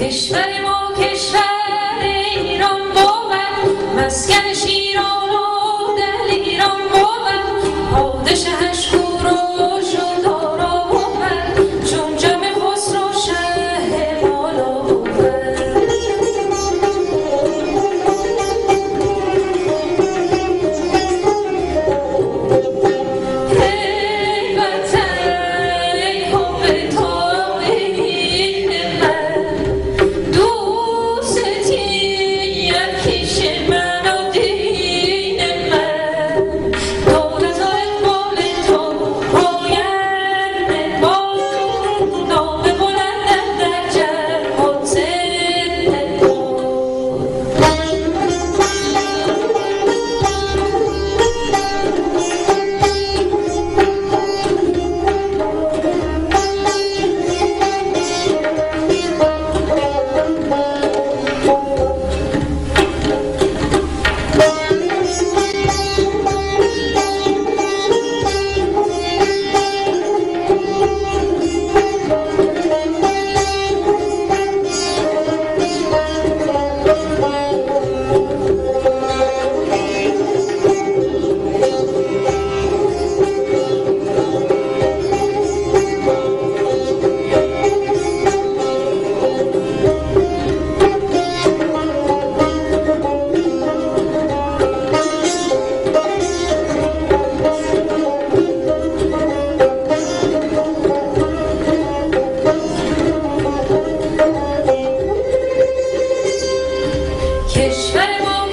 کشور ما کشور ایران بود مسکن کشور ما